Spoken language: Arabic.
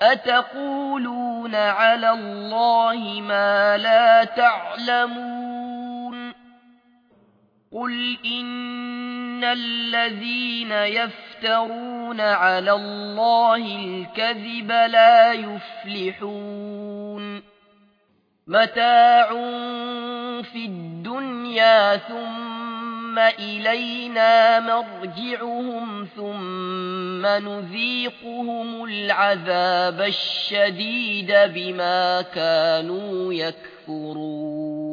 أتقولون على الله ما لا تعلمون قل إن الذين يفترون على الله الكذب لا يفلحون متاع في الدنيا إلينا مرجعهم ثم نذيقهم العذاب الشديد بما كانوا يكفرون.